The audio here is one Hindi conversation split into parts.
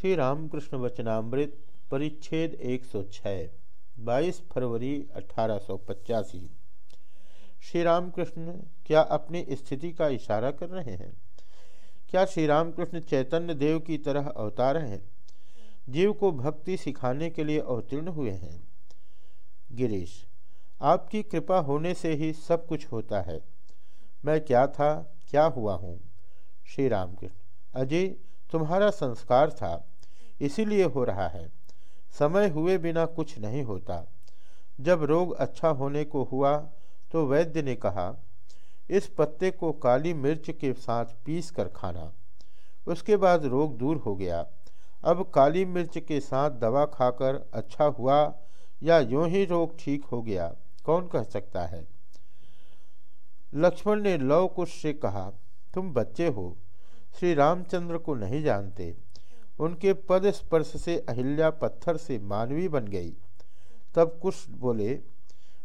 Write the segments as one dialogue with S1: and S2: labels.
S1: श्री रामकृष्ण वचनामृत परिच्छेद 106 22 फरवरी अठारह श्री रामकृष्ण क्या अपनी स्थिति का इशारा कर रहे हैं? क्या श्री रामकृष्ण चैतन्य देव की तरह अवतार हैं? जीव को भक्ति सिखाने के लिए अवतीर्ण हुए हैं। गिरीश, आपकी कृपा होने से ही सब कुछ होता है। मैं क्या था, क्या हुआ हूँ? श्री रामकृष्ण अजय, तुम्हारा संस्कार था। इसीलिए हो रहा है। समय हुए बिना कुछ नहीं होता। जब रोग अच्छा होने को हुआ तो वैद्य ने कहा, इस पत्ते को काली मिर्च के साथ पीस कर खाना। उसके बाद रोग दूर हो गया। अब काली मिर्च के साथ दवा खाकर अच्छा हुआ या यूँ ही रोग ठीक हो गया, कौन कह सकता है? लक्ष्मण ने लव कुश से कहा, तुम बच्चे हो। श्री रामचंद्र को नहीं जानते। उनके पद स्पर्श से अहिल्या पत्थर से मानवी बन गई। तब कुश बोले,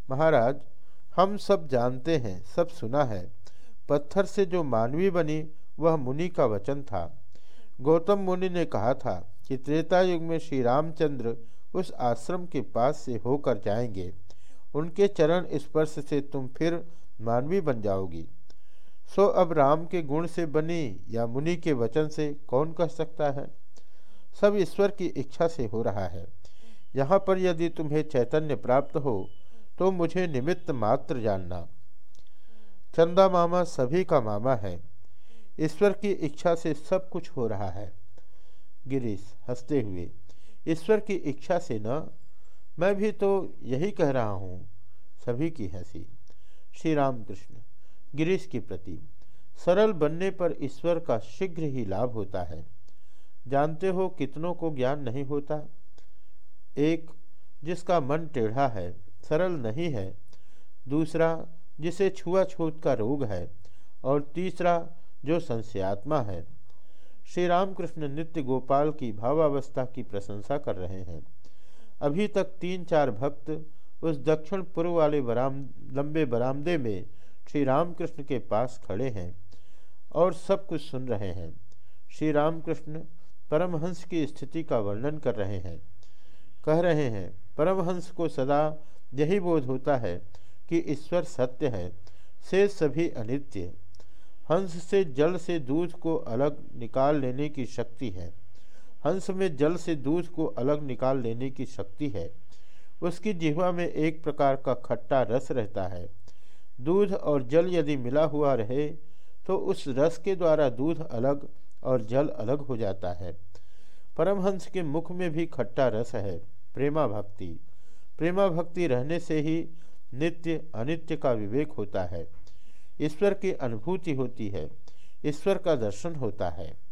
S1: महाराज, हम सब जानते हैं, सब सुना है। पत्थर से जो मानवी बनी, वह मुनि का वचन था। गौतम मुनि ने कहा था कि त्रेता युग में श्री रामचंद्र उस आश्रम के पास से होकर जाएँगे। उनके चरण स्पर्श से तुम फिर मानवी बन जाओगी। सो अब राम के गुण से बनी या मुनि के वचन से कौन कह सकता है? सब ईश्वर की इच्छा से हो रहा है। यहाँ पर यदि तुम्हें चैतन्य प्राप्त हो तो मुझे निमित्त मात्र जानना। चंदा मामा सभी का मामा है। ईश्वर की इच्छा से सब कुछ हो रहा है। गिरीश हँसते हुए, ईश्वर की इच्छा से न? मैं भी तो यही कह रहा हूँ, सभी की हँसी। श्री राम कृष्ण गिरीश की प्रति, सरल बनने पर ईश्वर का शीघ्र ही लाभ होता है। जानते हो कितनों को ज्ञान नहीं होता? एक, जिसका मन टेढ़ा है, सरल नहीं है। दूसरा, जिसे छुआछूत का रोग है। और तीसरा, जो संशयात्मा है। श्री रामकृष्ण नित्य गोपाल की भावावस्था की प्रशंसा कर रहे हैं। अभी तक तीन चार भक्त उस दक्षिण पूर्व वाले बराम, लंबे बरामदे में श्री रामकृष्ण के पास खड़े हैं और सब कुछ सुन रहे हैं। श्री रामकृष्ण परमहंस की स्थिति का वर्णन कर रहे हैं। कह रहे हैं, परमहंस को सदा यही बोध होता है कि ईश्वर सत्य है, से सभी अनित्य। हंस से जल से दूध को अलग निकाल लेने की शक्ति है। हंस में जल से दूध को अलग निकाल लेने की शक्ति है। उसकी जिह्वा में एक प्रकार का खट्टा रस रहता है। दूध और जल यदि मिला हुआ रहे तो उस रस के द्वारा दूध अलग और जल अलग हो जाता है। परमहंस के मुख में भी खट्टा रस है, प्रेमा भक्ति। प्रेमा भक्ति रहने से ही नित्य अनित्य का विवेक होता है। ईश्वर की अनुभूति होती है, ईश्वर का दर्शन होता है।